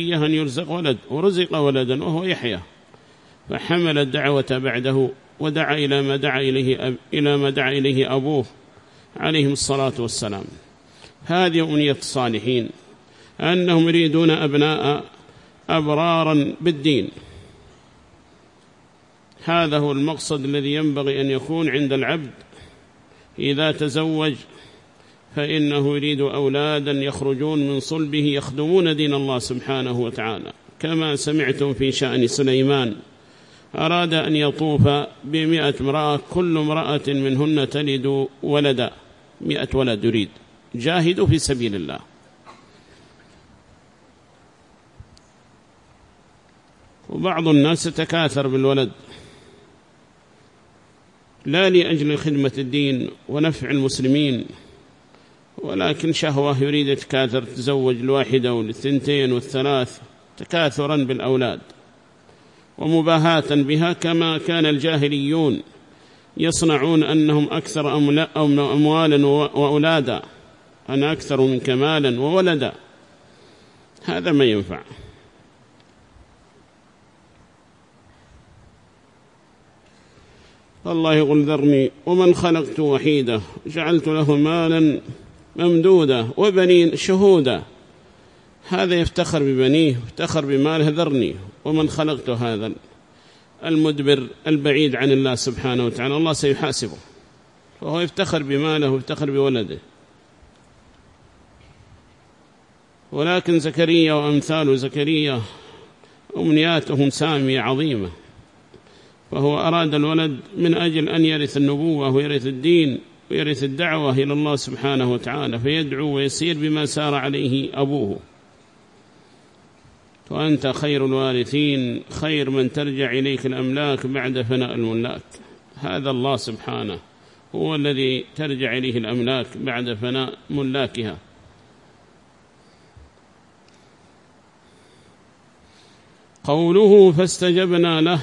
أن يرزق ولد ورزق ولدا وهو يحيى. فحمل الدعوة بعده ودعا إلى ما دعا إليه, أب إلى ما دعا إليه أبوه عليهم الصلاة والسلام. هذه أمنية الصالحين أنهم يريدون أبناء أبرارا بالدين. هذا هو المقصد الذي ينبغي أن يكون عند العبد إذا تزوج فإنه يريد أولادا يخرجون من صلبه يخدمون دين الله سبحانه وتعالى. كما سمعتم في شأن سليمان أراد أن يطوف بمئة امرأة كل امرأة منهن تلد ولدا مئة ولد يريد. جاهدوا في سبيل الله. وبعض الناس تكاثر بالولد. لا لأجل خدمة الدين ونفع المسلمين. ولكن شهوة يريد يتكاثر تزوج الواحدة والثنتين والثلاث تكاثرا بالأولاد ومباهاة بها كما كان الجاهليون يصنعون أنهم أكثر أموالا وأولادا أنا أكثر من كمالا وولدا. هذا ما ينفع. الله يقول ذرني ومن خلقت وحيدة جعلت له مالا ممدودة وبنين شهودا هذا يفتخر ببنيه يفتخر بماله ذرني ومن خلقت هذا المدبر البعيد عن الله سبحانه وتعالى. الله سيحاسبه. وهو يفتخر بماله ويفتخر بولده. ولكن زكريا وأمثال زكريا أمنياتهم سامية عظيمة. فهو أراد الولد من أجل أن يرث النبوة ويرث الدين. ويرث الدعوة إلى الله سبحانه وتعالى فيدعو ويسير بما سار عليه أبوه. وأنت خير الوارثين خير من ترجع إليك الأملاك بعد فناء الملاك. هذا الله سبحانه هو الذي ترجع إليه الأملاك بعد فناء ملاكها. قوله فاستجبنا له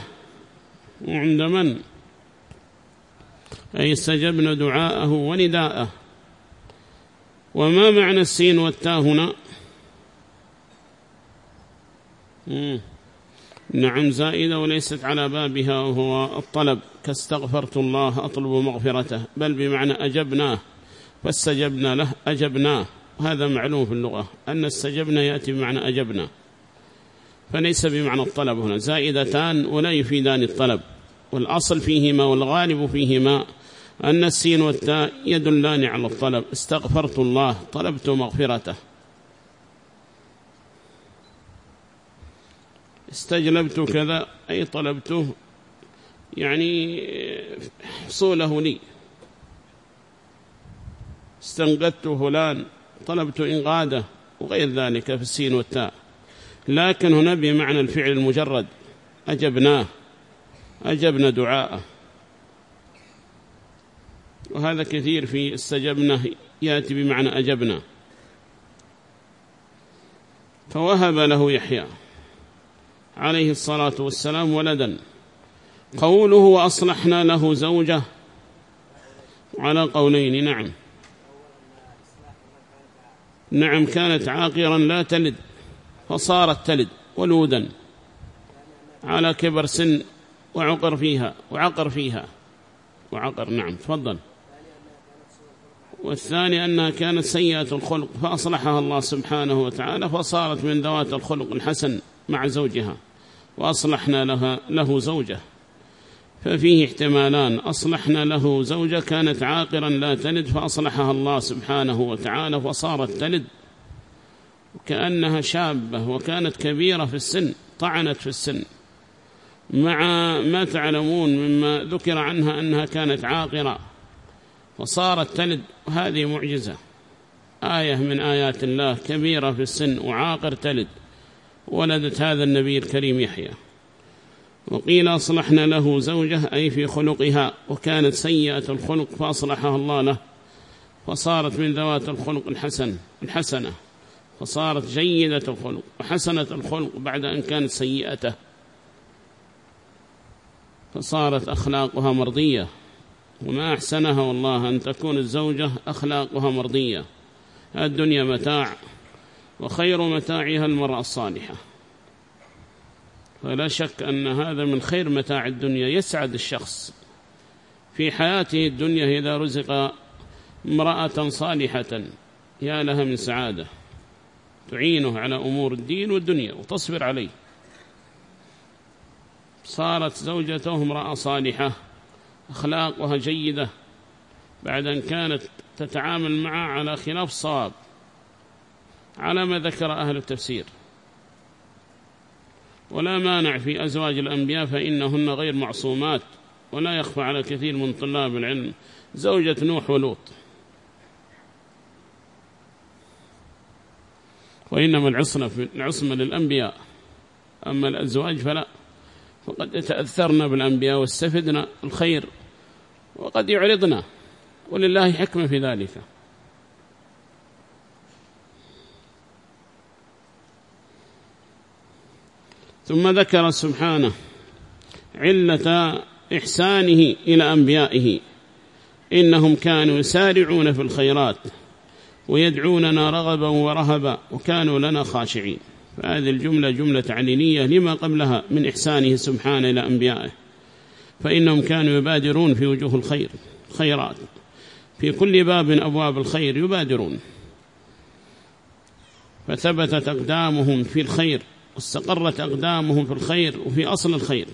وعند من؟ أي استجبنا دعاءه ونداءه. وما معنى السين والتاء هنا؟ نعم زائدة وليست على بابها وهو الطلب. كاستغفرت الله أطلب مغفرته. بل بمعنى أجبناه. فاستجبنا له أجبناه. هذا معلوم في اللغة. أن استجبنا يأتي بمعنى أجبنا. فليس بمعنى الطلب هنا. زائدتان ولا يفيدان الطلب. والأصل فيهما والغالب فيهما أن السين والتاء يدلان على الطلب. استغفرت الله طلبت مغفرته. استجلبت كذا أي طلبته يعني حصوله لي. استنقذت فلان طلبت إنقاذه وغير ذلك في السين والتاء. لكن هنا بمعنى الفعل المجرد أجبناه أجبنا دعاءه. وهذا كثير في استجبنا يأتي بمعنى أجبنا. فوهب له يحيى عليه الصلاة والسلام ولدا. قوله وأصلحنا له زوجة على قولين نعم. نعم كانت عاقرا لا تلد فصارت تلد ولودا على كبر سن وعقر فيها وعقر فيها وعقر نعم تفضل. والثاني أنها كانت سيئة الخلق فأصلحها الله سبحانه وتعالى فصارت من ذوات الخلق الحسن مع زوجها وأصلحنا لها له زوجة. ففيه احتمالان أصلحنا له زوجة كانت عاقرا لا تلد فأصلحها الله سبحانه وتعالى فصارت تلد. كأنها شابة وكانت كبيرة في السن طعنت في السن. مع ما تعلمون مما ذكر عنها أنها كانت عاقرة. وصارت تلد. هذه معجزة. آية من آيات الله كبيرة في السن وعاقر تلد. ولدت هذا النبي الكريم يحيى. وقيل أصلحنا له زوجة أي في خلقها وكانت سيئة الخلق فأصلحها الله له. فصارت من ذوات الخلق الحسن الحسنة. فصارت جيدة الخلق وحسنة الخلق بعد أن كانت سيئته فصارت أخلاقها مرضية. وما أحسنها والله أن تكون الزوجة أخلاقها مرضية. الدنيا متاع وخير متاعها المرأة الصالحة. فلا شك أن هذا من خير متاع الدنيا يسعد الشخص في حياته الدنيا إذا رزق امرأة صالحة. يا لها من سعادة. تعينه على أمور الدين والدنيا وتصبر عليه. صارت زوجته امرأة صالحة. أخلاقها جيدة بعد أن كانت تتعامل معه على خلاف صواب على ما ذكر أهل التفسير. ولا مانع في أزواج الأنبياء فإنهن غير معصومات ولا يخفى على كثير من طلاب العلم زوجة نوح ولوط. وإنما العصمة, العصمة للأنبياء. أما الأزواج فلا فقد يتأثرن بالأنبياء واستفدنا الخير. وقد يعرضنا ولله حكمة في ذلك. ثم ذكر سبحانه علة إحسانه إلى أنبيائه إنهم كانوا يسارعون في الخيرات ويدعوننا رغبا ورهبا وكانوا لنا خاشعين. فهذه الجملة جملة تعليلية لما قبلها من إحسانه سبحانه إلى أنبيائه. فإنهم كانوا يبادرون في وجوه الخير خيرات في كل باب أبواب الخير يبادرون. فثبتت أقدامهم في الخير واستقرت أقدامهم في الخير وفي أصل الخير.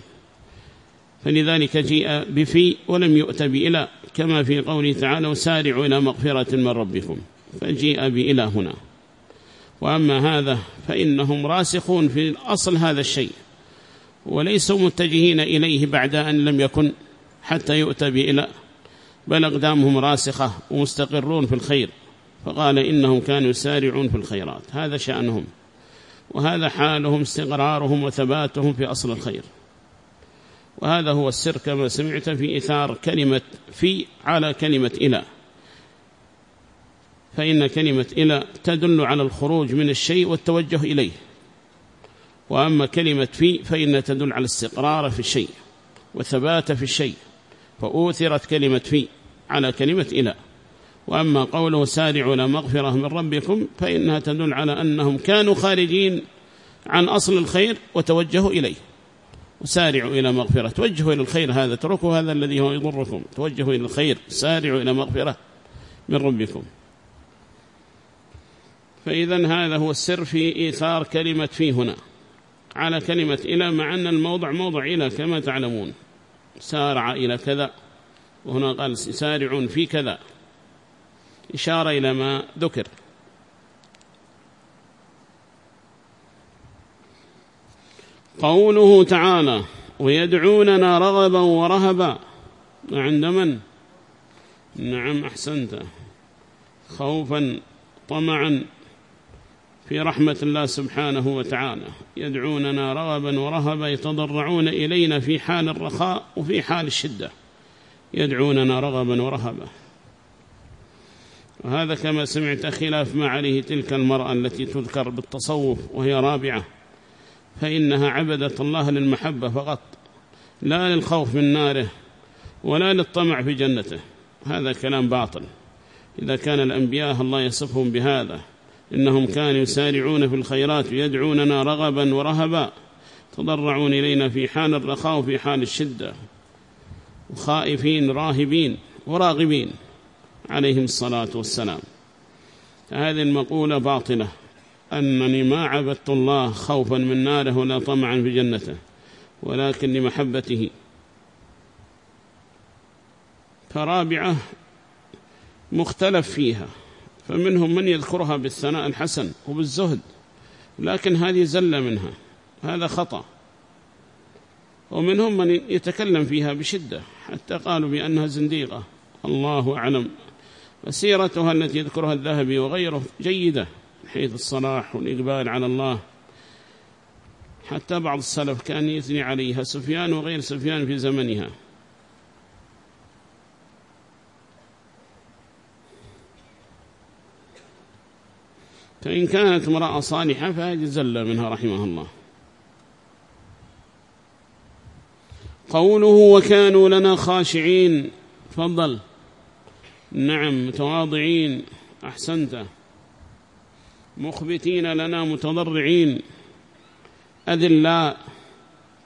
فلذلك جيء بفي ولم يؤت بإلى كما في قوله تعالى وسارعوا إلى مغفرة من ربكم. فجيء بإلى هنا. وأما هذا فإنهم راسخون في أصل هذا الشيء. وليسوا متجهين إليه بعد أن لم يكن حتى يؤتى بإلى بل أقدامهم راسخة ومستقرون في الخير فقال إنهم كانوا يسارعون في الخيرات هذا شأنهم وهذا حالهم استقرارهم وثباتهم في أصل الخير. وهذا هو السر كما سمعت في إثار كلمة في على كلمة إلى. فإن كلمة إلى تدل على الخروج من الشيء والتوجه إليه. وأما كلمة في فإن تدل على استقرار في الشيء وثبات في الشيء فأوثرت كلمة في على كلمة إلى. وأما قوله سارعوا إلى مغفرة من ربكم فإنها تدل على أنهم كانوا خارجين عن أصل الخير وتوجهوا إليه. وسارعوا إلى مغفرة توجهوا إلى الخير هذا تركوا هذا الذي هو يضركم توجهوا إلى الخير سارعوا إلى مغفرة من ربكم. فإذا هذا هو السر في إيثار كلمة في هنا. على كلمة إلى مع أن الموضع موضع إلى كما تعلمون. سارع إلى كذا وهنا قال سارعون في كذا. إشارة إلى ما ذكر. قوله تعالى ويدعوننا رغبا ورهبا عند من؟ نعم أحسنت. خوفا طمعا. في رحمة الله سبحانه وتعالى. يدعوننا رغبا ورهبا يتضرعون إلينا في حال الرخاء وفي حال الشدة. يدعوننا رغبا ورهبا. وهذا كما سمعت خلاف ما عليه تلك المرأة التي تذكر بالتصوف وهي رابعة. فإنها عبدت الله للمحبة فقط. لا للخوف من ناره ولا للطمع في جنته. هذا كلام باطل. إذا كان الأنبياء الله يصفهم بهذا. إنهم كانوا يسارعون في الخيرات ويدعوننا رغبا ورهبا. تضرعون إلينا في حال الرخاء وفي حال الشدة. وخائفين راهبين وراغبين. عليهم الصلاة والسلام. هذه المقولة باطلة. أنني ما عبدت الله خوفا من ناره ولا طمعا في جنته ولكن لمحبته. فرابعة مختلف فيها. فمنهم من يذكرها بالثناء الحسن وبالزهد لكن هذه زلة منها هذا خطأ. ومنهم من يتكلم فيها بشدة حتى قالوا بأنها زنديقة. الله أعلم. وسيرتها التي يذكرها الذهبي وغيره جيدة حيث الصلاح والإقبال على الله. حتى بعض السلف كان يثني عليها سفيان وغير سفيان في زمنها. فإن كانت امرأة صالحة زلة منها رحمه الله. قوله وكانوا لنا خاشعين تفضل. نعم متواضعين أحسنت. مخبتين لنا متضرعين. أذلاء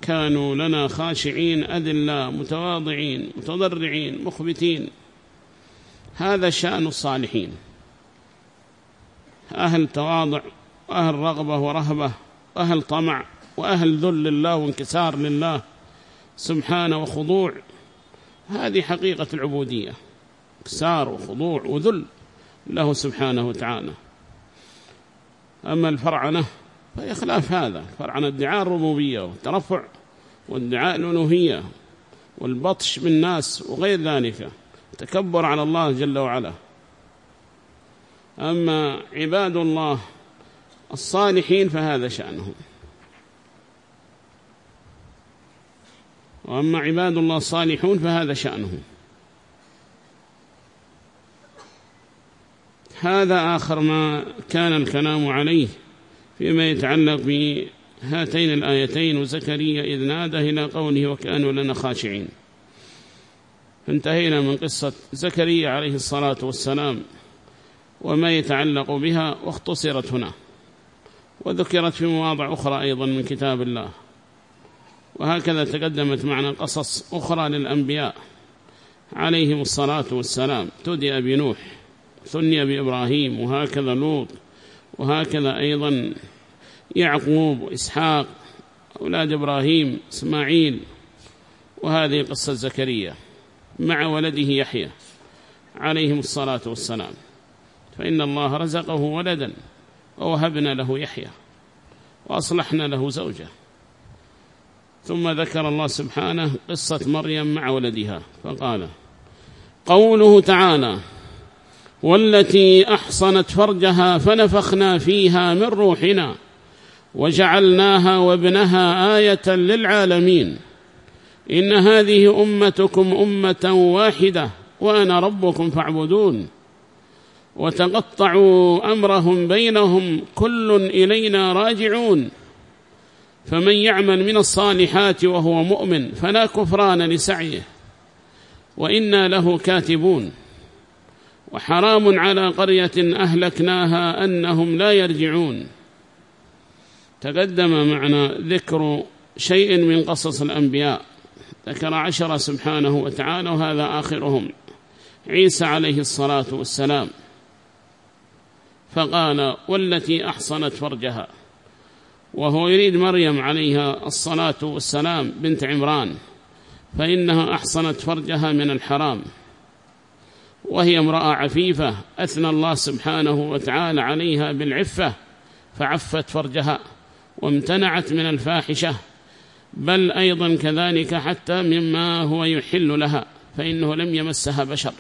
كانوا لنا خاشعين أذلاء متواضعين متضرعين مخبتين. هذا شأن الصالحين. أهل تواضع وأهل رغبة ورهبة وأهل طمع وأهل ذل لله وانكسار لله سبحانه وخضوع. هذه حقيقة العبودية انكسار وخضوع وذل له سبحانه وتعالى. أما الفرعنة فهي خلاف هذا فرعنة ادعاء الربوبية والترفع وادعاء الألوهية والبطش بالناس وغير ذلك تكبر على الله جل وعلا. أما عباد الله الصالحين فهذا شأنهم. وأما عباد الله الصالحون فهذا شأنهم. هذا آخر ما كان الكلام عليه فيما يتعلق بهاتين الآيتين وزكريا إذ نادى إلى قوله وكانوا لنا خاشعين. انتهينا من قصة زكريا عليه الصلاة والسلام. وما يتعلق بها واختصرت هنا. وذكرت في مواضع أخرى أيضا من كتاب الله. وهكذا تقدمت معنا قصص أخرى للأنبياء. عليهم الصلاة والسلام. تدئ بنوح ثني بإبراهيم وهكذا لوط وهكذا أيضا يعقوب وإسحاق أولاد إبراهيم إسماعيل وهذه قصة زكريا مع ولده يحيى. عليهم الصلاة والسلام. فإن الله رزقه ولدا ووهبنا له يحيى وأصلحنا له زوجه. ثم ذكر الله سبحانه قصة مريم مع ولدها فقال قوله تعالى والتي أحصنت فرجها فنفخنا فيها من روحنا وجعلناها وابنها آية للعالمين. إن هذه أمتكم أمة واحدة وأنا ربكم فاعبدون. وتقطعوا أمرهم بينهم كل إلينا راجعون. فمن يعمل من الصالحات وهو مؤمن فلا كفران لسعيه وإنا له كاتبون. وحرام على قرية أهلكناها أنهم لا يرجعون. تقدم معنا ذكر شيء من قصص الأنبياء. ذكر عشر سبحانه وتعالى وهذا آخرهم. عيسى عليه الصلاة والسلام. فقال والتي أحصنت فرجها. وهو يريد مريم عليها الصلاة والسلام بنت عمران فإنها أحصنت فرجها من الحرام. وهي امرأة عفيفة أثنى الله سبحانه وتعالى عليها بالعفة فعفت فرجها وامتنعت من الفاحشة. بل أيضا كذلك حتى مما هو يحل لها فإنه لم يمسها بشر.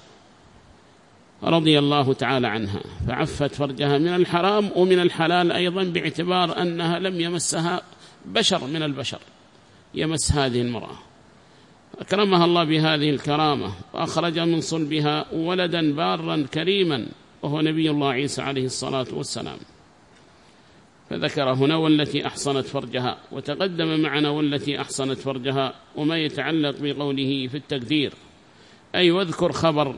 رضي الله تعالى عنها. فعفت فرجها من الحرام ومن الحلال أيضا باعتبار أنها لم يمسها بشر من البشر. يمس هذه المرأة. أكرمها الله بهذه الكرامة وأخرج من صلبها ولدا بارا كريما وهو نبي الله عيسى عليه الصلاة والسلام. فذكر هنا والتي أحصنت فرجها وتقدم معنا والتي أحصنت فرجها وما يتعلق بقوله في التقدير. أي واذكر خبر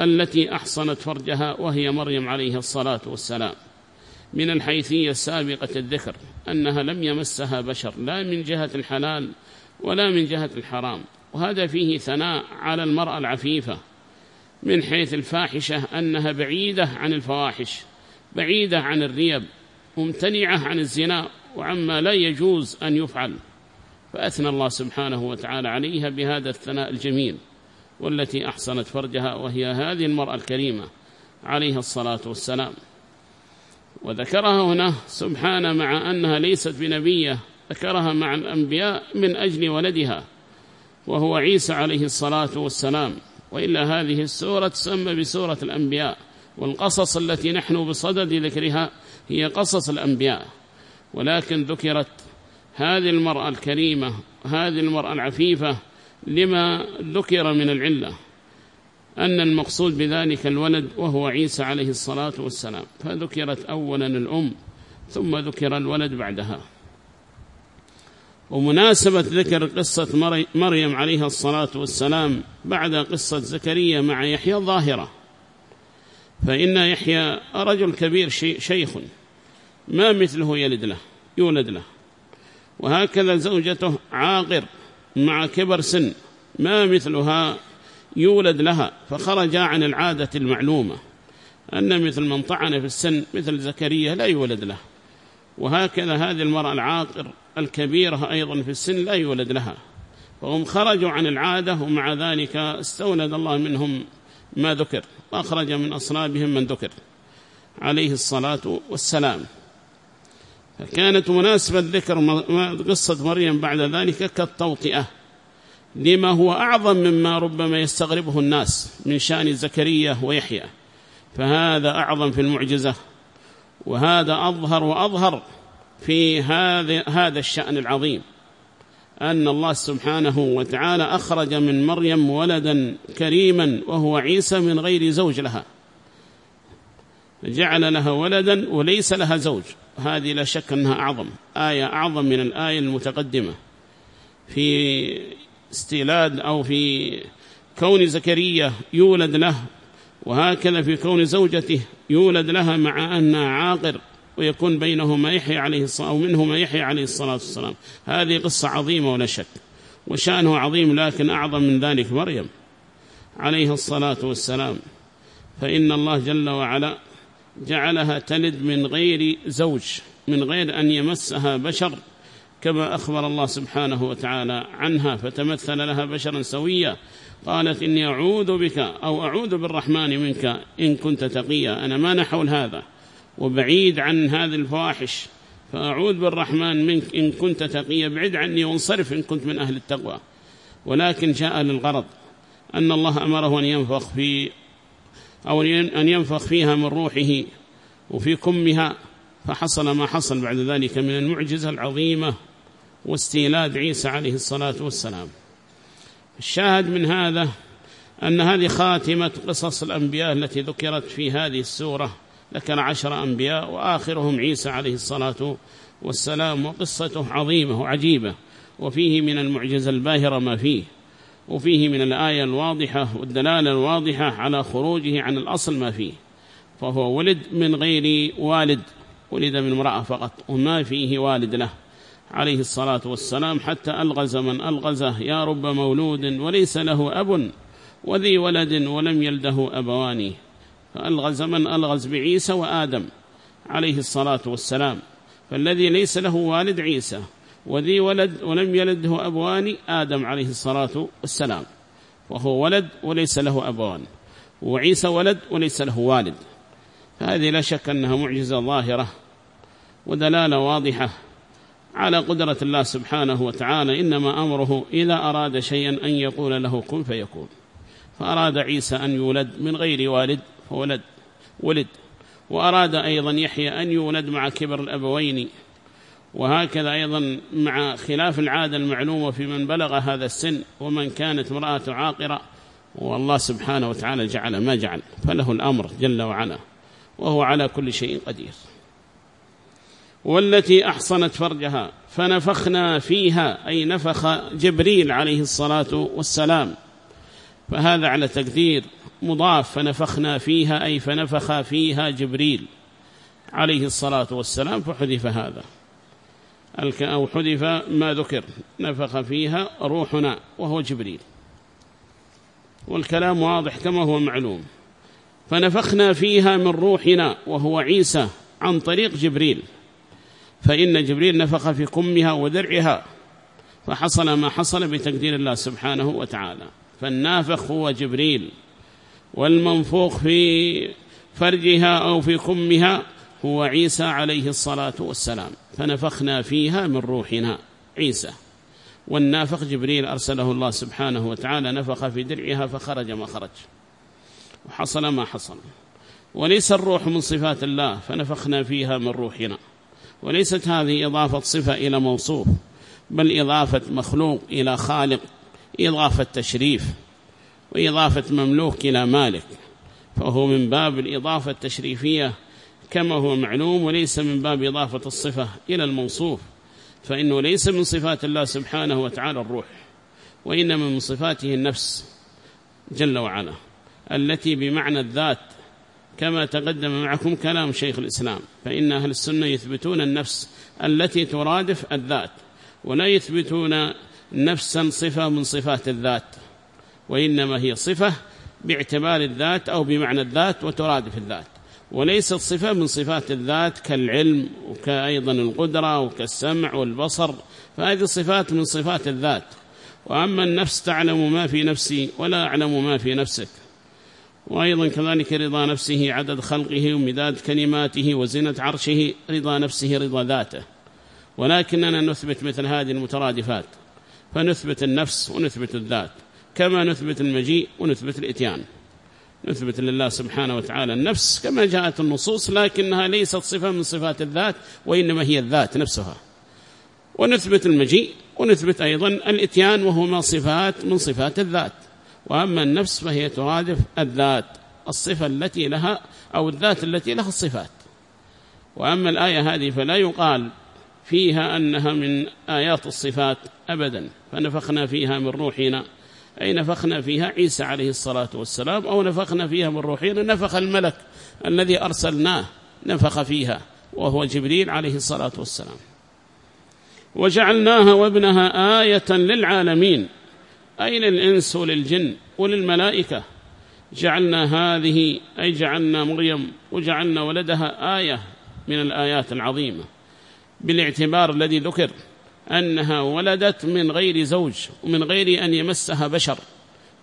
التي أحصنت فرجها وهي مريم عليه الصلاة والسلام. من الحيثية السابقة الذكر أنها لم يمسها بشر لا من جهة الحلال ولا من جهة الحرام. وهذا فيه ثناء على المرأة العفيفة من حيث الفاحشة أنها بعيدة عن الفواحش بعيدة عن الريب ممتنعة عن الزنا وعما لا يجوز أن يفعل. فأثنى الله سبحانه وتعالى عليها بهذا الثناء الجميل. والتي أحصنت فرجها وهي هذه المرأة الكريمة عليها الصلاة والسلام. وذكرها هنا سبحانه مع أنها ليست بنبية ذكرها مع الأنبياء من أجل ولدها وهو عيسى عليه الصلاة والسلام. وإلا هذه السورة تسمى بسورة الأنبياء والقصص التي نحن بصدد ذكرها هي قصص الأنبياء. ولكن ذكرت هذه المرأة الكريمة هذه المرأة العفيفة لما ذكر من العلة أن المقصود بذلك الولد وهو عيسى عليه الصلاة والسلام فذكرت أولا الأم ثم ذكر الولد بعدها. ومناسبة ذكر قصة مريم عليها الصلاة والسلام بعد قصة زكريا مع يحيى ظاهرة فإن يحيى رجل كبير شيخ ما مثله يلد له يولد له. وهكذا زوجته عاقر مع كبر سن ما مثلها يولد لها فخرج عن العادة المعلومة أن مثل من طعن في السن مثل زكريا لا يولد له. وهكذا هذه المرأة العاقر الكبيرة أيضا في السن لا يولد لها. فهم خرجوا عن العادة ومع ذلك استولد الله منهم ما ذكر وأخرج من أصلابهم من ذكر. عليه الصلاة والسلام. فكانت مناسبة ذكر قصة مريم بعد ذلك كالتوطئة لما هو أعظم مما ربما يستغربه الناس من شأن زكريا ويحيى. فهذا أعظم في المعجزة وهذا أظهر وأظهر في هذا هذا الشأن العظيم أن الله سبحانه وتعالى أخرج من مريم ولدا كريما وهو عيسى من غير زوج لها. جعل لها ولدا وليس لها زوج. هذه لا شك أنها أعظم. آية أعظم من الآية المتقدمة. في استيلاد أو في كون زكريا يولد له وهكذا في كون زوجته يولد لها مع أنها عاقر ويكون بينهما يحيى عليه الصلاة أو منهما يحيى عليه الصلاة والسلام. هذه قصة عظيمة ولا شك. وشأنه عظيم لكن أعظم من ذلك مريم عليه الصلاة والسلام. فإن الله جل وعلا جعلها تلد من غير زوج من غير أن يمسها بشر كما أخبر الله سبحانه وتعالى عنها فتمثل لها بشرا سويا. قالت إني أعوذ بك أو أعوذ بالرحمن منك إن كنت تقيا أنا ما نحول هذا وبعيد عن هذه الفواحش فأعوذ بالرحمن منك إن كنت تقيا بعد عني وانصرف إن كنت من أهل التقوى. ولكن جاء للغرض أن الله أمره أن ينفخ في أو أن ينفخ فيها من روحه وفي كمها فحصل ما حصل بعد ذلك من المعجزة العظيمة واستيلاد عيسى عليه الصلاة والسلام. الشاهد من هذا أن هذه خاتمة قصص الأنبياء التي ذكرت في هذه السورة ذكر عشر أنبياء وآخرهم عيسى عليه الصلاة والسلام وقصته عظيمة وعجيبة وفيه من المعجزة الباهرة ما فيه. وفيه من الآية الواضحة والدلالة الواضحة على خروجه عن الأصل ما فيه فهو ولد من غير والد ولد من امرأة فقط وما فيه والد له. عليه الصلاة والسلام حتى ألغز من ألغزه يا رب مولود وليس له أب وذي ولد ولم يلده أبواني فألغز من ألغز بعيسى وآدم. عليه الصلاة والسلام. فالذي ليس له والد عيسى. وذي ولد ولم يلده أبوان آدم عليه الصلاة والسلام. وهو ولد وليس له أبوان. وعيسى ولد وليس له والد. فهذه لا شك أنها معجزة ظاهرة ودلالة واضحة على قدرة الله سبحانه وتعالى. إنما أمره إذا أراد شيئا أن يقول له كن فيكون. فأراد عيسى أن يولد من غير والد فولد ولد. وأراد أيضا يحيى أن يولد مع كبر الأبوين وهكذا أيضا مع خلاف العادة المعلومة في من بلغ هذا السن ومن كانت امرأة عاقرة والله سبحانه وتعالى جعل ما جعل فله الأمر جل وعلا وهو على كل شيء قدير. والتي أحصنت فرجها فنفخنا فيها أي نفخ جبريل عليه الصلاة والسلام فهذا على تقدير مضاف فنفخنا فيها أي فنفخ فيها جبريل عليه الصلاة والسلام فحذف هذا. أو حذف ما ذكر. نفخ فيها روحنا وهو جبريل. والكلام واضح كما هو معلوم. فنفخنا فيها من روحنا وهو عيسى عن طريق جبريل. فإن جبريل نفخ في كمها ودرعها فحصل ما حصل بتقدير الله سبحانه وتعالى. فالنافخ هو جبريل والمنفوخ في فرجها أو في كمها هو عيسى عليه الصلاة والسلام فنفخنا فيها من روحنا. عيسى. والنافخ جبريل أرسله الله سبحانه وتعالى نفخ في درعها فخرج ما خرج. وحصل ما حصل. وليس الروح من صفات الله فنفخنا فيها من روحنا. وليست هذه إضافة صفة إلى موصوف بل إضافة مخلوق إلى خالق إضافة تشريف وإضافة مملوك إلى مالك. فهو من باب الإضافة التشريفية كما هو معلوم وليس من باب إضافة الصفة إلى الموصوف فإنه ليس من صفات الله سبحانه وتعالى الروح وإنما من صفاته النفس جل وعلا التي بمعنى الذات كما تقدم معكم كلام شيخ الإسلام فإن أهل السنة يثبتون النفس التي ترادف الذات ولا يثبتون نفسا صفة من صفات الذات وإنما هي صفة باعتبار الذات أو بمعنى الذات وترادف الذات. وليست صفة من صفات الذات كالعلم وكأيضا القدرة وكالسمع والبصر فهذه صفات من صفات الذات. وأما النفس تعلم ما في نفسي ولا أعلم ما في نفسك. وأيضا كذلك رضا نفسه عدد خلقه ومداد كلماته وزنة عرشه رضا نفسه رضا ذاته. ولكننا نثبت مثل هذه المترادفات. فنثبت النفس ونثبت الذات كما نثبت المجيء ونثبت الإتيان. نثبت لله سبحانه وتعالى النفس كما جاءت النصوص لكنها ليست صفة من صفات الذات وإنما هي الذات نفسها. ونثبت المجيء ونثبت أيضا الإتيان وهما صفات من صفات الذات. وأما النفس فهي ترادف الذات الصفة التي لها أو الذات التي لها الصفات. وأما الآية هذه فلا يقال فيها أنها من آيات الصفات أبدا. فنفخنا فيها من روحنا. أي نفخنا فيها عيسى عليه الصلاة والسلام أو نفخنا فيها من روحنا نفخ الملك الذي أرسلناه نفخ فيها وهو جبريل عليه الصلاة والسلام. وجعلناها وابنها آية للعالمين. أي للإنس وللجن وللملائكة؟ جعلنا هذه أي جعلنا مريم وجعلنا ولدها آية من الآيات العظيمة بالاعتبار الذي ذكر. أنها ولدت من غير زوج ومن غير أن يمسها بشر.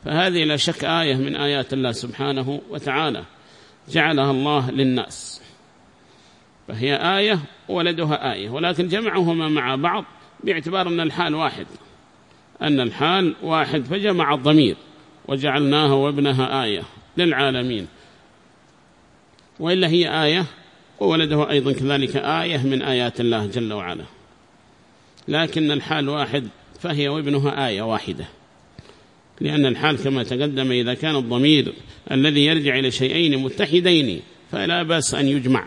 فهذه لا شك آية من آيات الله سبحانه وتعالى. جعلها الله للناس. فهي آية ولدها آية ولكن جمعهما مع بعض باعتبار أن الحال واحد. أن الحال واحد فجمع الضمير وجعلناها وابنها آية للعالمين. وإلا هي آية وولدها أيضا كذلك آية من آيات الله جل وعلا. لكن الحال واحد فهي وابنها آية واحدة. لأن الحال كما تقدم إذا كان الضمير الذي يرجع إلى شيئين متحدين فلا بأس أن يجمع.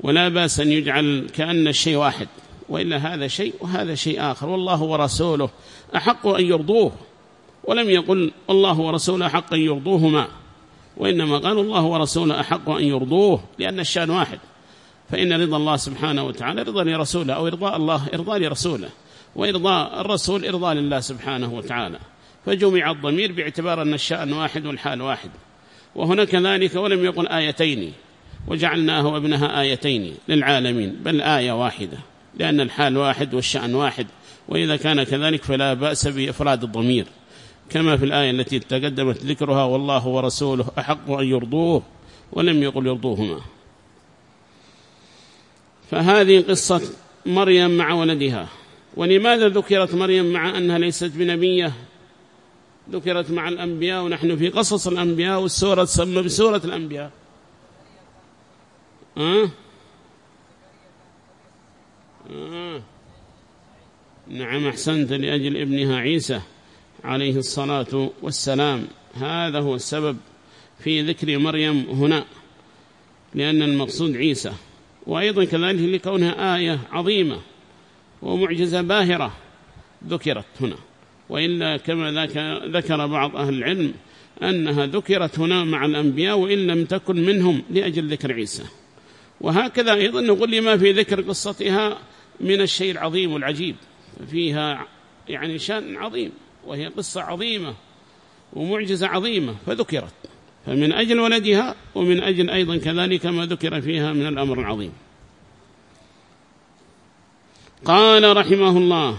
ولا بأس أن يجعل كأن الشيء واحد وإلا هذا شيء وهذا شيء آخر. والله ورسوله أحق أن يرضوه. ولم يقل الله ورسوله أحق أن يرضوهما وإنما قال الله ورسوله أحق أن يرضوه لأن الشأن واحد. فإن رضا الله سبحانه وتعالى رضا لرسوله أو إرضاء الله إرضاء لرسوله وإرضاء الرسول إرضاء لله سبحانه وتعالى. فجمع الضمير باعتبار أن الشأن واحد والحال واحد. وهنا كذلك ولم يقل آيتين وجعلناه وابنها آيتين للعالمين بل آية واحدة لأن الحال واحد والشأن واحد. وإذا كان كذلك فلا بأس بإفراد الضمير. كما في الآية التي تقدمت ذكرها والله ورسوله أحق أن يرضوه ولم يقل يرضوهما. فهذه قصة مريم مع ولدها. ولماذا ذكرت مريم مع أنها ليست بنبية؟ ذكرت مع الأنبياء ونحن في قصص الأنبياء والسورة تسمى بسورة الأنبياء. أه؟ أه؟ نعم أحسنت لأجل ابنها عيسى عليه الصلاة والسلام. هذا هو السبب في ذكر مريم هنا لأن المقصود عيسى. وأيضا كذلك لكونها آية عظيمة ومعجزة باهرة ذكرت هنا. وإلا كما ذكر بعض أهل العلم أنها ذكرت هنا مع الأنبياء وإن لم تكن منهم لأجل ذكر عيسى. وهكذا أيضا نقول لما في ذكر قصتها من الشيء العظيم والعجيب. فيها يعني شأن عظيم وهي قصة عظيمة ومعجزة عظيمة فذكرت. فمن أجل ولدها ومن أجل أيضا كذلك ما ذكر فيها من الأمر العظيم. قال رحمه الله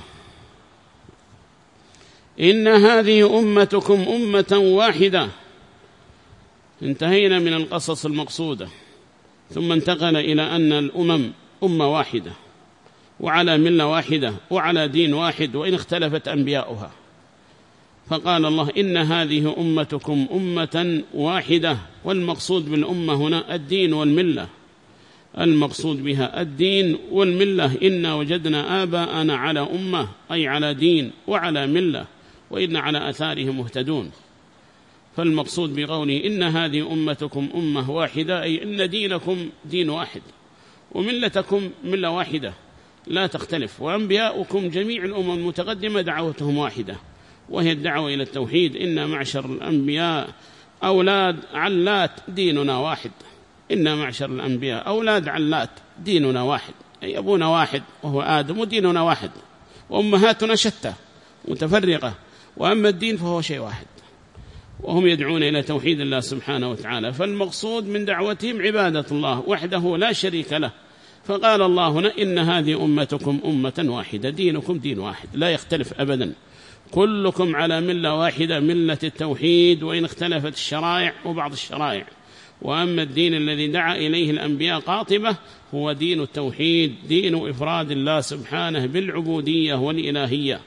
إن هذه أمتكم أمة واحدة. انتهينا من القصص المقصودة. ثم انتقل إلى أن الأمم أمة واحدة وعلى ملة واحدة وعلى دين واحد وإن اختلفت أنبياؤها. فقال الله إن هذه أمتكم أمة واحدة والمقصود بالأمة هنا الدين والملة. المقصود بها الدين والملة إنا وجدنا آباءنا على أمة أي على دين وعلى ملة وإن على أثارهم مهتدون. فالمقصود بقوله إن هذه أمتكم أمة واحدة أي إن دينكم دين واحد وملتكم ملة واحدة. لا تختلف وأنبياؤكم جميع الأمم المتقدمة دعوتهم واحدة. وهي الدعوة إلى التوحيد. إن معشر الأنبياء أولاد علات ديننا واحد. إنا معشر الأنبياء أولاد علات ديننا واحد. أي أبونا واحد وهو آدم وديننا واحد. وأمهاتنا شتى متفرقة. وأما الدين فهو شيء واحد. وهم يدعون إلى توحيد الله سبحانه وتعالى. فالمقصود من دعوتهم عبادة الله وحده لا شريك له. فقال الله هنا إن هذه أمتكم أمة واحدة دينكم دين واحد. لا يختلف أبدا. كلكم على ملة واحدة ملة التوحيد وإن اختلفت الشرائع وبعض الشرائع. وأما الدين الذي دعا إليه الأنبياء قاطبة هو دين التوحيد دين إفراد الله سبحانه بالعبودية والإلهية.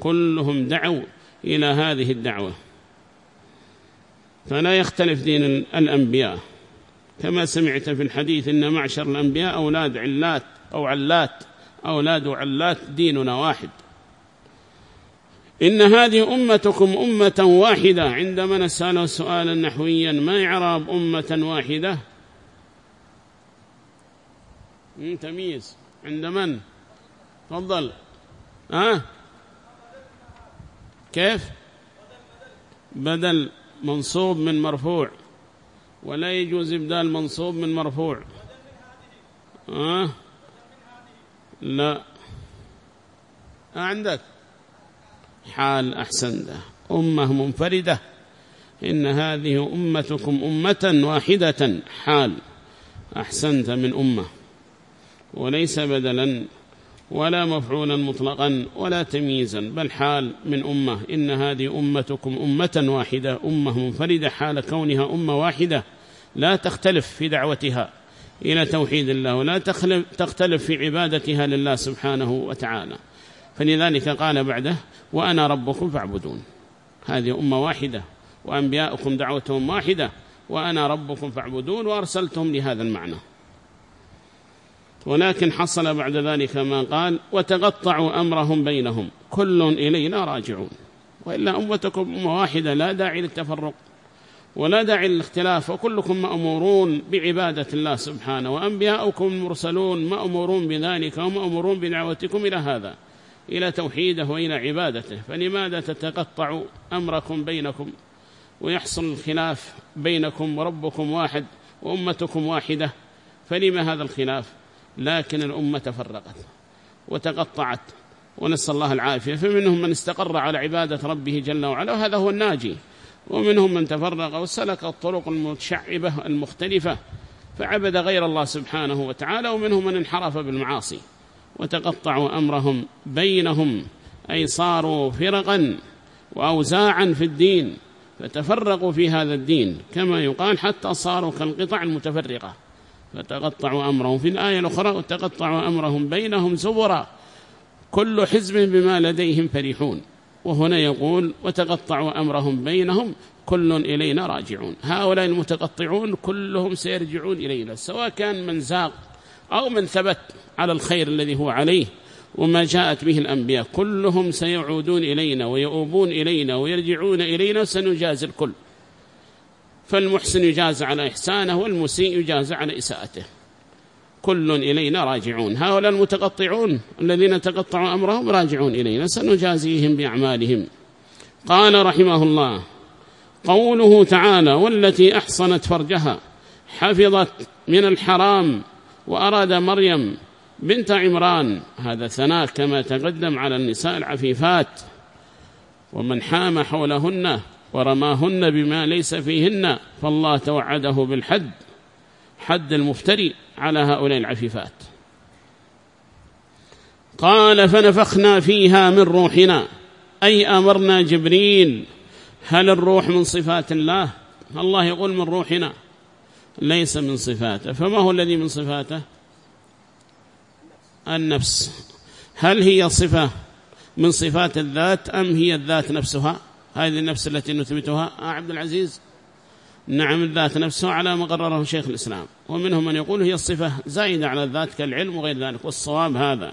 كلهم دعوا إلى هذه الدعوة. فلا يختلف دين الأنبياء. كما سمعت في الحديث إن معشر الأنبياء أولاد علات أو علات أولاد علات ديننا واحد. إن هذه أمتكم أمة واحدة. عندما نسأل سؤالا نحويا ما إعراب أمة واحدة؟ تمييز. عند من؟ تفضل. ها؟ كيف؟ بدل منصوب من مرفوع. ولا يجوز إبدال منصوب من مرفوع. ها؟ لا. عندك. حال أحسن ده أمة منفردة. إن هذه أمتكم أمة واحدة. حال أحسنت من أمة. وليس بدلا ولا مفعولا مطلقا ولا تمييزا بل حال من أمة. إن هذه أمتكم أمة واحدة. أمة منفردة. حال كونها أمة واحدة. لا تختلف في دعوتها إلى توحيد الله. ولا تختلف في عبادتها لله سبحانه وتعالى. فلذلك قال بعده وأنا ربكم فاعبدون. هذه أمة واحدة وأنبياؤكم دعوتهم واحدة وأنا ربكم فاعبدون وأرسلتهم لهذا المعنى. ولكن حصل بعد ذلك ما قال وتقطعوا أمرهم بينهم كل إلينا راجعون. وإلا أمتكم أمة واحدة لا داعي للتفرق ولا داعي للاختلاف وكلكم مأمورون بعبادة الله سبحانه وأنبياؤكم المرسلون مأمورون بذلك ومأمورون بدعوتكم إلى هذا. إلى توحيده وإلى عبادته فلماذا تتقطع أمركم بينكم؟ ويحصل الخلاف بينكم وربكم واحد وأمتكم واحدة فلما هذا الخلاف؟ لكن الأمة تفرقت وتقطعت ونسأل الله العافية. فمنهم من استقر على عبادة ربه جل وعلا وهذا هو الناجي. ومنهم من تفرق وسلك الطرق المتشعبة المختلفة فعبد غير الله سبحانه وتعالى. ومنهم من انحرف بالمعاصي. وتقطعوا أمرهم بينهم أي صاروا فرقا وأوزاعا في الدين فتفرقوا في هذا الدين كما يقال حتى صاروا كالقطع المتفرقة. فتقطعوا أمرهم. في الآية الأخرى وتقطعوا أمرهم بينهم زبرا. كل حزب بما لديهم فرحون. وهنا يقول وتقطعوا أمرهم بينهم كل إلينا راجعون. هؤلاء المتقطعون كلهم سيرجعون إلينا سواء كان من زاق أو من ثبت على الخير الذي هو عليه وما جاءت به الأنبياء. كلهم سيعودون إلينا ويؤوبون إلينا ويرجعون إلينا سنجازي الكل. فالمحسن يجاز على إحسانه والمسيء يجاز على إساءته. كل إلينا راجعون. هؤلاء المتقطعون الذين تقطعوا أمرهم راجعون إلينا سنجازيهم بأعمالهم. قال رحمه الله قوله تعالى والتي أحصنت فرجها حفظت من الحرام وأراد مريم بنت عمران هذا ثناء كما تقدم على النساء العفيفات ومن حام حولهن ورماهن بما ليس فيهن فالله توعده بالحد حد المفتري على هؤلاء العفيفات. قال فنفخنا فيها من روحنا أي أمرنا جبريل هل الروح من صفات الله؟ الله يقول من روحنا. ليس من صفاته. فما هو الذي من صفاته؟ النفس. هل هي صفة من صفات الذات أم هي الذات نفسها؟ هذه النفس التي نثبتها. آه عبد العزيز. نعم الذات نفسها على ما قرره شيخ الإسلام. ومنهم من يقول هي الصفة زائدة على الذات كالعلم وغير ذلك. والصواب هذا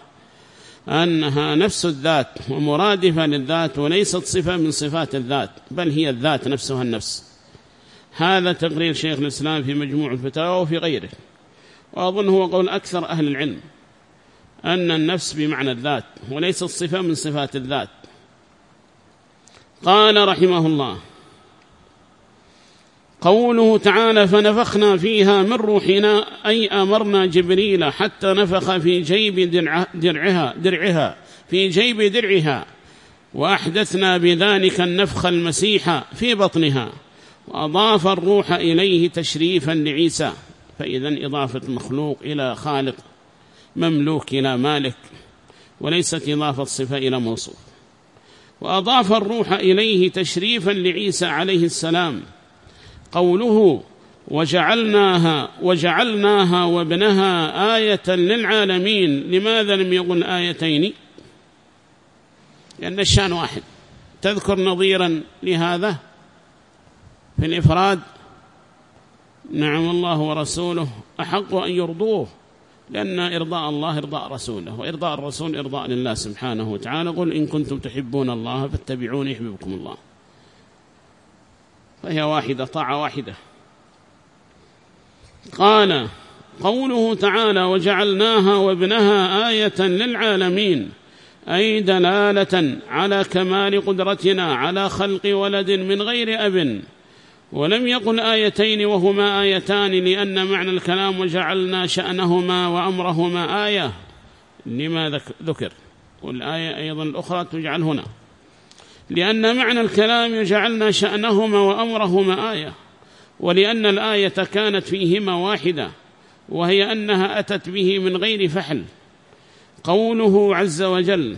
أنها نفس الذات ومرادفة للذات وليست صفة من صفات الذات بل هي الذات نفسها النفس. هذا تقرير شيخ الإسلام في مجموع الفتاوى وفي غيره. وأظن هو قول أكثر أهل العلم أن النفس بمعنى الذات وليس الصفة من صفات الذات. قال رحمه الله قوله تعالى فنفخنا فيها من روحنا أي أمرنا جبريل حتى نفخ في جيب درعها, درعها في جيب درعها وأحدثنا بذلك النفخ المسيح في بطنها. وأضاف الروح إليه تشريفا لعيسى فإذا إضافة المخلوق إلى خالق مملوك إلى مالك وليست إضافة صفة إلى موصوف. وأضاف الروح إليه تشريفا لعيسى عليه السلام قوله وجعلناها وجعلناها وابنها آية للعالمين لماذا لم يقل آيتين؟ لأن الشأن واحد. تذكر نظيرا لهذا؟ في الإفراد نعم الله ورسوله أحق أن يرضوه لأن إرضاء الله إرضاء رسوله وإرضاء الرسول إرضاء لله سبحانه وتعالى. قل إن كنتم تحبون الله فاتبعوني يحببكم الله. فهي واحدة طاعة واحدة. قال قوله تعالى وجعلناها وابنها آية للعالمين أي دلالة على كمال قدرتنا على خلق ولد من غير أب. ولم يقل آيتين وهما آيتان لأن معنى الكلام وجعلنا شأنهما وأمرهما آية. لما ذكر؟ والآية أيضا الأخرى تجعل هنا. لأن معنى الكلام جعلنا شأنهما وأمرهما آية. ولأن الآية كانت فيهما واحدة وهي أنها أتت به من غير فحل. قوله عز وجل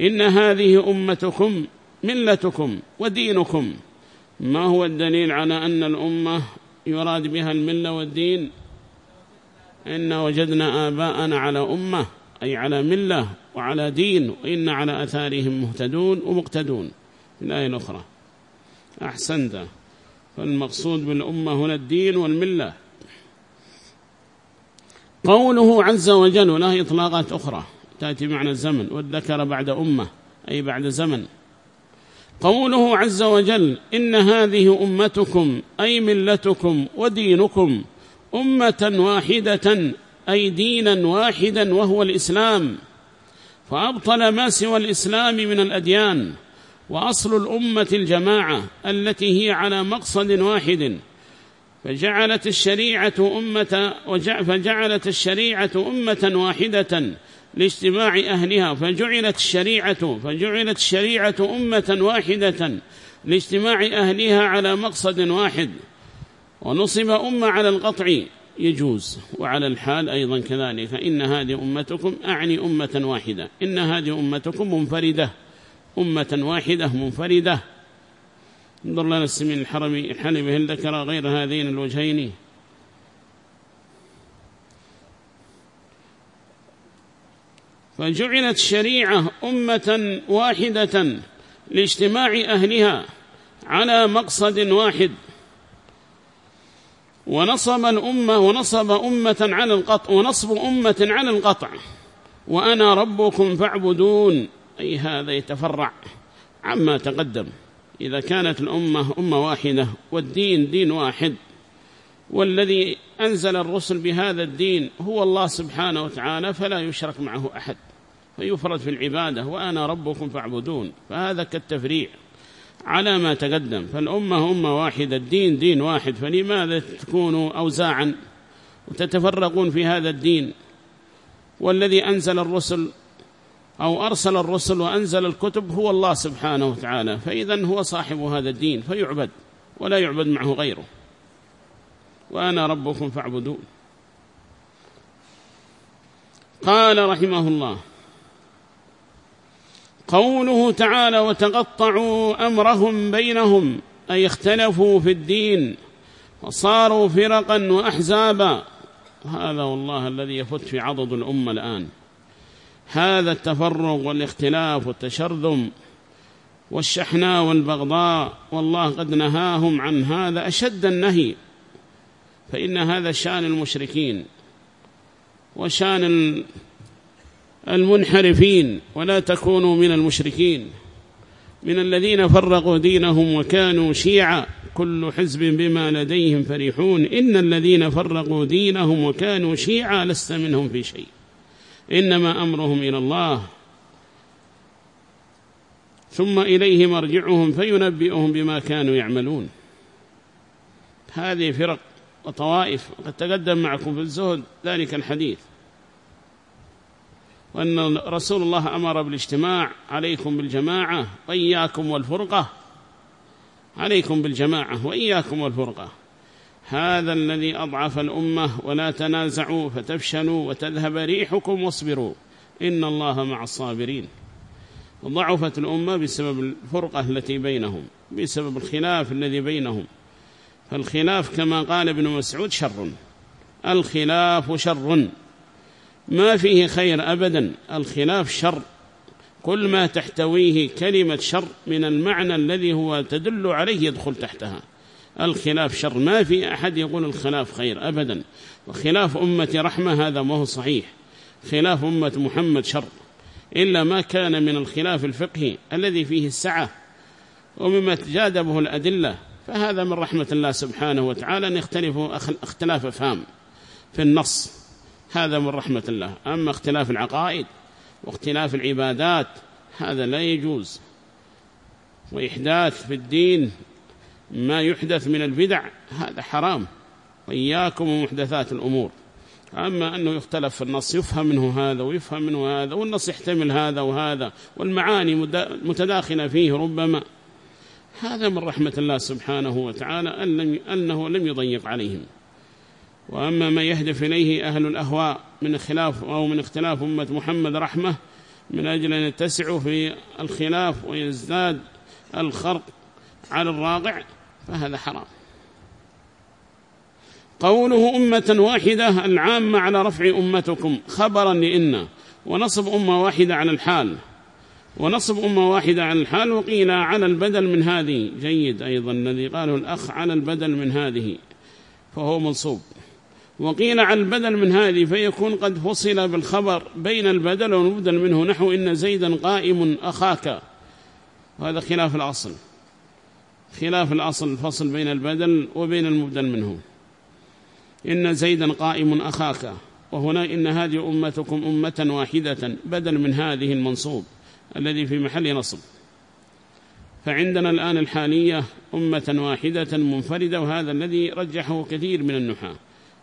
إن هذه أمتكم ملتكم ودينكم. ما هو الدليل على أن الأمة يراد بها الملة والدين؟ إن وجدنا آباءنا على أمة أي على ملة وعلى دين وإن على أثارهم مهتدون ومقتدون. الآية الأخرى. أحسنت. فالمقصود بالأمة هنا الدين والملة. قوله عز وجل وله إطلاقات أخرى تأتي معنى الزمن والذكر بعد أمة أي بعد زمن. قوله عز وجل إن هذه أمتكم أي ملتكم ودينكم أمة واحدة أي دينا واحدا وهو الإسلام فأبطل ما سوى الإسلام من الأديان وأصل الأمة الجماعة التي هي على مقصد واحد فجعلت الشريعة أمة فجعلت الشريعة أمة واحدة لاجتماع أهلها فجعلت الشريعة فجعلت الشريعة أمة واحدة لاجتماع أهلها على مقصد واحد. ونصب أمة على القطع يجوز. وعلى الحال أيضا كذلك إن هذه أمتكم أعني أمة واحدة. إن هذه أمتكم منفردة أمة واحدة منفردة. انظر لنا السمين الحرمي هل ذكر غير هذين الوجهين؟ فجعلت الشريعة أمة واحدة لاجتماع أهلها على مقصد واحد. ونصب الأمة ونصب أمة على القطع ونصب أمة على القطع. وأنا ربكم فاعبدون. أي هذا يتفرع عما تقدم. إذا كانت الأمة أمة واحدة والدين دين واحد والذي أنزل الرسل بهذا الدين هو الله سبحانه وتعالى فلا يشرك معه أحد. فيفرد في العبادة وأنا ربكم فاعبدون. فهذا كالتفريع على ما تقدم. فالأمة أمة واحدة الدين دين واحد. فلماذا تكونوا أوزاعا وتتفرقون في هذا الدين؟ والذي أنزل الرسل أو أرسل الرسل وأنزل الكتب هو الله سبحانه وتعالى. فإذا هو صاحب هذا الدين فيعبد ولا يعبد معه غيره. وأنا ربكم فاعبدون. قال رحمه الله قوله تعالى وتقطعوا أمرهم بينهم أي اختلفوا في الدين وصاروا فرقا وأحزابا. هذا والله الذي يفت في عضد الأمة الآن. هذا التفرق والاختلاف والتشرذم والشحناء والبغضاء والله قد نهاهم عن هذا أشد النهي. فإن هذا شأن المشركين وشأن المنحرفين ولا تكونوا من المشركين. من الذين فرقوا دينهم وكانوا شيعا كل حزب بما لديهم فرحون. إن الذين فرقوا دينهم وكانوا شيعا لست منهم في شيء. إنما أمرهم إلى الله. ثم إليه مرجعهم فينبئهم بما كانوا يعملون. هذه فرق وطوائف وقد تقدم معكم في الزهد ذلك الحديث. وأن رسول الله أمر بالاجتماع عليكم بالجماعة وإياكم والفرقة. عليكم بالجماعة وإياكم والفرقة. هذا الذي أضعف الأمة ولا تنازعوا فتفشلوا وتذهب ريحكم واصبروا. إن الله مع الصابرين. ضعفت الأمة بسبب الفرقة التي بينهم بسبب الخلاف الذي بينهم. فالخلاف كما قال ابن مسعود شر. الخلاف شر. ما فيه خير أبدا. الخلاف شر. كل ما تحتويه كلمة شر من المعنى الذي هو تدل عليه يدخل تحتها. الخلاف شر. ما في أحد يقول الخلاف خير أبدا. وخلاف أمة رحمة هذا ما هو صحيح. خلاف أمة محمد شر. إلا ما كان من الخلاف الفقهي الذي فيه السعة. ومما تجادبه الأدلة. فهذا من رحمة الله سبحانه وتعالى أن يختلفوا اختلاف فهم في النص. هذا من رحمة الله. أما اختلاف العقائد واختلاف العبادات هذا لا يجوز. وإحداث في الدين ما يحدث من البدع هذا حرام. وإياكم ومحدثات الأمور. أما أنه يختلف في النص يفهم منه هذا ويفهم منه هذا والنص يحتمل هذا وهذا والمعاني متداخلة فيه ربما. هذا من رحمة الله سبحانه وتعالى أنه لم يضيق عليهم. وأما ما يهدف إليه أهل الأهواء من خلاف أو من اختلاف أمة محمد رحمة من أجل أن يتسعوا في الخلاف ويزداد الخرق على الراقع فهذا حرام. قوله أمة واحدة العامة على رفع أمتكم خبرا لإن ونصب أمة واحدة على الحال. ونصب أمة واحدة على الحال وقيل على البدل من هذه. جيد أيضا الذي قاله الأخ على البدل من هذه فهو منصوب. وقيل على البدل من هذه فيكون قد فصل بالخبر بين البدل والمبدل منه نحو إن زيدا قائم أخاك. وهذا خلاف الأصل. خلاف الأصل الفصل بين البدل وبين المبدل منه. إن زيدا قائم أخاك. وهنا إن هذه أمتكم أمة واحدة بدل من هذه المنصوب. الذي في محل نصب. فعندنا الآن الحالية أمة واحدة منفردة وهذا الذي رجحه كثير من النحاة.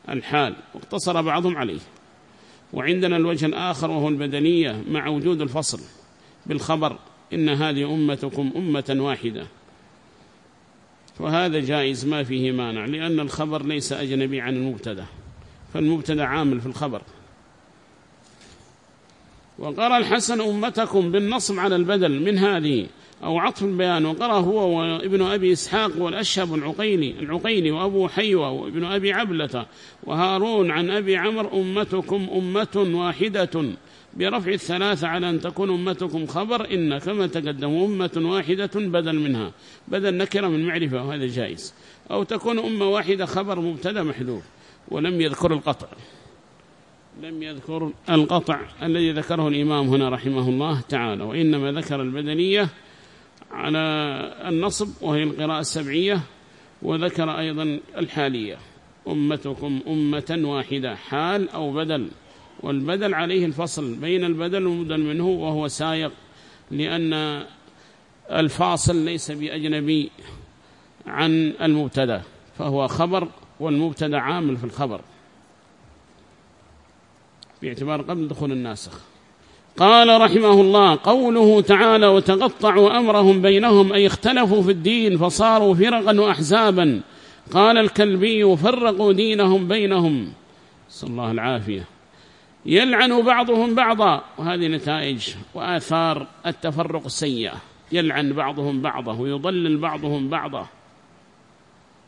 الحال واقتصر بعضهم عليه. وعندنا الوجه الآخر وهو البدنية مع وجود الفصل بالخبر إن هذه أمتكم أمة واحدة. وهذا جائز ما فيه مانع لأن الخبر ليس أجنبي عن المبتدأ. فالمبتدأ عامل في الخبر. وقرأ الحسن أمتكم بالنصب على البدل من هذه أو عطف البيان. وقرأ هو وابن أبي إسحاق والأشهب العقيلي العقيلي وأبو حيوة وابن أبي عبلة. وهارون عن أبي عمر أمتكم أمة واحدة. برفع الثلاثة على أن تكون أمتكم خبر إن كما تقدم أمة واحدة بدل منها. بدل نكرة من معرفة وهذا جائز. أو تكون أمة واحدة خبر مبتدأ محذوف ولم يذكر القطع. لم يذكر القطع الذي ذكره الإمام هنا رحمه الله تعالى وإنما ذكر البدنية على النصب وهي القراءة السبعية وذكر أيضا الحالية. أمتكم أمة واحدة حال أو بدل. والبدل عليه الفصل بين البدل والمبدل منه وهو سايق لأن الفاصل ليس بأجنبي عن المبتدأ فهو خبر والمبتدأ عامل في الخبر. باعتبار قبل دخول الناسخ. قال رحمه الله قوله تعالى وتقطعوا أمرهم بينهم أي اختلفوا في الدين فصاروا فرقا وأحزابا. قال الكلبي فرقوا دينهم بينهم. صلى الله العافية. يلعن بعضهم بعضا وهذه نتائج وآثار التفرق السيئة. يلعن بعضهم بعضا ويضلل بعضهم بعضا.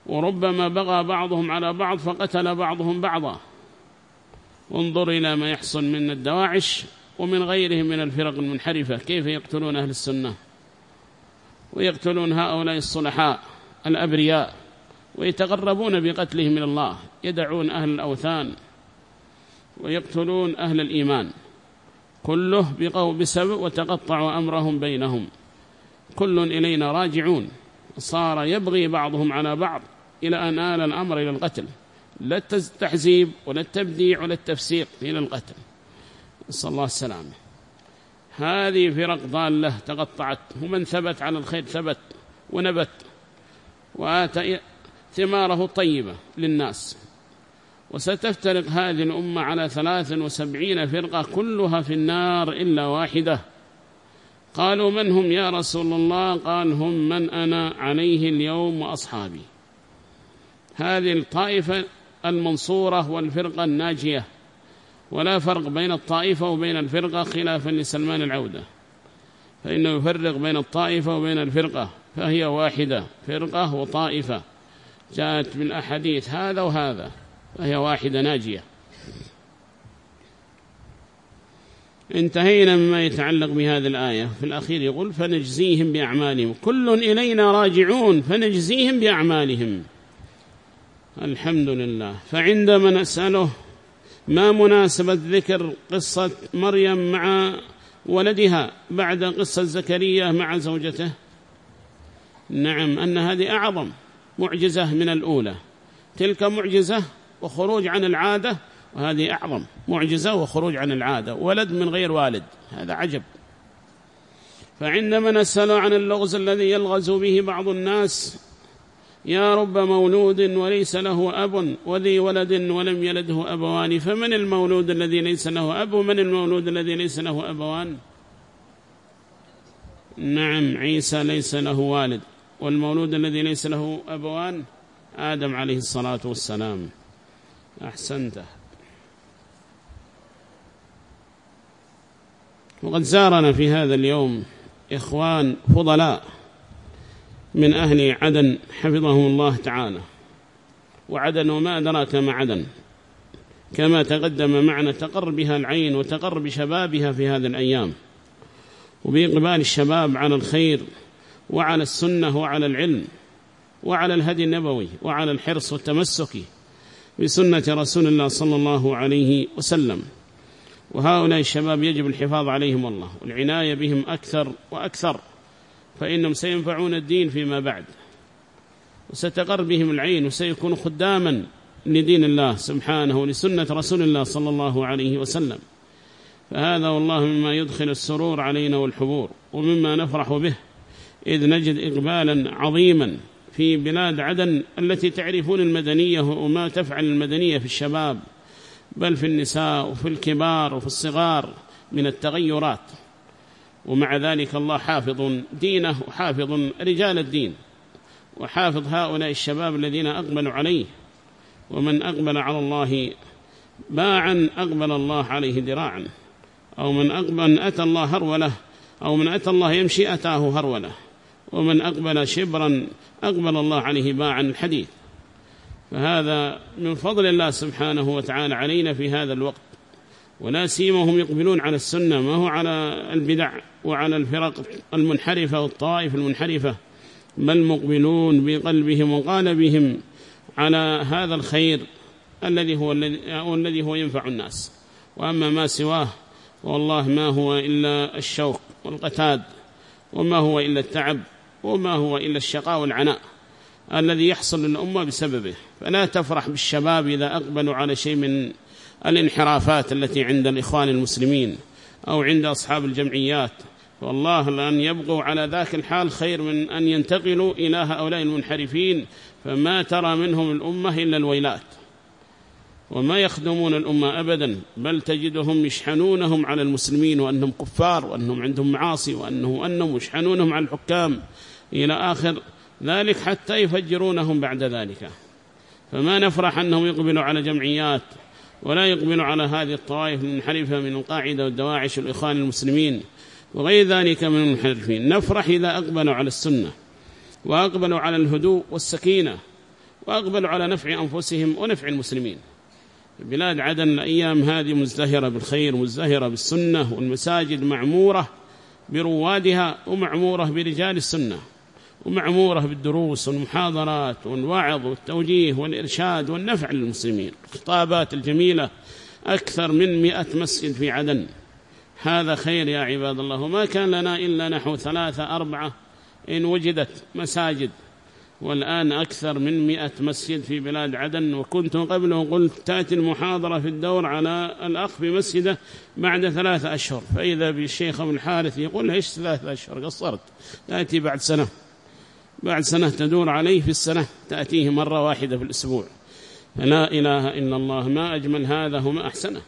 وربما بغى بعضهم على بعض فقتل بعضهم بعضا. وانظر إلى ما يحصل من الدواعش ومن غيرهم من الفرق المنحرفة. كيف يقتلون أهل السنة؟ ويقتلون هؤلاء الصلحاء الأبرياء ويتغربون بقتلهم من الله يدعون أهل الأوثان ويقتلون أهل الإيمان كله بقو بسبب وتقطعوا أمرهم بينهم. كل إلينا راجعون. صار يبغي بعضهم على بعض إلى أن آل الأمر إلى القتل. لا التحزيب ولا التبديع ولا التفسيق إلى القتل. نسأل الله السلامة. هذه فرق ضالة تقطعت ومن ثبت على الخير ثبت ونبت وآتى ثماره طيبة للناس. وستفترق هذه الأمة على ثلاث وسبعين فرقة كلها في النار إلا واحدة. قالوا من هم يا رسول الله؟ قال هم من أنا عليه اليوم وأصحابي. هذه الطائفة المنصورة والفرقة الناجية. ولا فرق بين الطائفة وبين الفرقة خلافا لسلمان العودة. فإنه يفرق بين الطائفة وبين الفرقة فهي واحدة فرقة وطائفة. جاءت بالأحاديث هذا وهذا فهي واحدة ناجية. انتهينا مما يتعلق بهذه الآية. في الأخير يقول فنجزيهم بأعمالهم. كل إلينا راجعون فنجزيهم بأعمالهم. الحمد لله فعندما نسأله ما مناسبة ذكر قصة مريم مع ولدها بعد قصة زكريا مع زوجته؟ نعم أن هذه أعظم معجزة من الأولى. تلك معجزة وخروج عن العادة وهذه أعظم معجزة وخروج عن العادة. ولد من غير والد هذا عجب. فعندما نسأل عن اللغز الذي يلغز به بعض الناس يا رب مولود وليس له أب وذي ولد ولم يلده أبوان فمن المولود الذي ليس له أب ومن المولود الذي ليس له أبوان؟ نعم عيسى ليس له والد والمولود الذي ليس له أبوان؟ آدم عليه الصلاة والسلام. أحسنت. وقد زارنا في هذا اليوم إخوان فضلاء. من أهل عدن حفظهم الله تعالى. وعدن وما أدراك ما عدن. كما تقدم معنا تقر بها العين وتقر بشبابها في هذه الأيام. وبإقبال الشباب على الخير وعلى السنة وعلى العلم وعلى الهدي النبوي وعلى الحرص والتمسك بسنة رسول الله صلى الله عليه وسلم. وهؤلاء الشباب يجب الحفاظ عليهم الله والعناية بهم أكثر وأكثر. فإنهم سينفعون الدين فيما بعد. وستقر بهم العين وسيكون خداما لدين الله سبحانه ولسنة رسول الله صلى الله عليه وسلم. فهذا والله مما يدخل السرور علينا والحبور ومما نفرح به إذ نجد إقبالا عظيما في بلاد عدن التي تعرفون المدنية وما تفعل المدنية في الشباب بل في النساء وفي الكبار وفي الصغار من التغيرات. ومع ذلك الله حافظ دينه وحافظ رجال الدين وحافظ هؤلاء الشباب الذين أقبلوا عليه. ومن أقبل على الله باعا أقبل الله عليه ذراعا. أو من أقبل أتى الله هرولة أو من أتى الله يمشي أتاه هرولة. ومن أقبل شبرا أقبل الله عليه باعا الحديث فهذا من فضل الله سبحانه وتعالى علينا في هذا الوقت. ولا سيما هم يقبلون على السنة ما هو على البدع وعلى الفرق المنحرفة والطائف المنحرفة بل مقبلون بقلبهم وقالبهم على هذا الخير الذي هو الذي هو ينفع الناس. وأما ما سواه والله ما هو إلا الشوق والقتاد وما هو إلا التعب وما هو إلا الشقاء والعناء الذي يحصل للأمة بسببه. فلا تفرح بالشباب إذا أقبلوا على شيء من الانحرافات التي عند الإخوان المسلمين أو عند أصحاب الجمعيات. والله لأن يبقوا على ذاك الحال خير من أن ينتقلوا إلى هؤلاء المنحرفين فما ترى منهم الأمة إلا الويلات. وما يخدمون الأمة أبدا بل تجدهم يشحنونهم على المسلمين وأنهم كفار وأنهم عندهم معاصي وأنه أنهم يشحنونهم على الحكام إلى آخر ذلك حتى يفجرونهم بعد ذلك. فما نفرح أنهم يقبلوا على جمعيات ولا يقبلوا على هذه الطوائف المنحرفة من القاعدة والدواعش والإخوان المسلمين وغير ذلك من المنحرفين نفرح إذا أقبلوا على السنة وأقبلوا على الهدوء والسكينة وأقبلوا على نفع أنفسهم ونفع المسلمين. بلاد عدن الأيام هذه مزدهرة بالخير مزدهرة بالسنة والمساجد معمورة بروادها ومعمورة برجال السنة. ومعمورة بالدروس والمحاضرات والوعظ والتوجيه والإرشاد والنفع للمسلمين. الخطابات الجميلة أكثر من مئة مسجد في عدن. هذا خير يا عباد الله. وما كان لنا إلا نحو ثلاثة أربعة إن وجدت مساجد. والآن أكثر من مئة مسجد في بلاد عدن. وكنت قبله قلت تأتي المحاضرة في الدور على الأخ في مسجده بعد ثلاثة أشهر. فإذا بالشيخ أبو الحارث يقول إيش ثلاثة أشهر؟ قصرت. تأتي بعد سنة. بعد سنة تدور عليه في السنة تأتيه مرة واحدة في الأسبوع. فلا إله إلا الله ما أجمل هذا وما أحسنه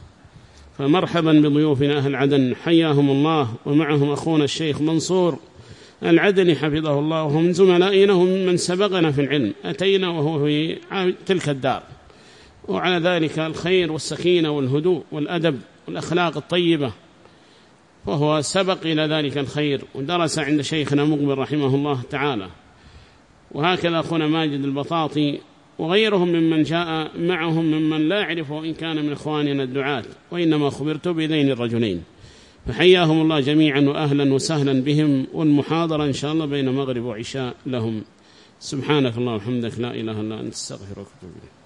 فمرحبا بضيوفنا أهل عدن حياهم الله. ومعهم أخونا الشيخ منصور العدني حفظه الله. وهم من زملائنا ومن سبقنا في العلم. أتينا وهو في تلك الدار. وعلى ذلك الخير والسكينة والهدوء والأدب والأخلاق الطيبة. وهو سبق إلى ذلك الخير ودرس عند شيخنا مقبل رحمه الله تعالى. وهكذا أخونا ماجد البطاطي وغيرهم ممن جاء معهم ممن لا يعرف إن كان من إخواننا الدعاة وإنما خبرت بذين الرجلين. فحياهم الله جميعا وأهلا وسهلا بهم والمحاضرة إن شاء الله بين مغرب وعشاء لهم. سبحانك الله وحمدك لا إله إلا أنت استغفرك وأتوب إليك.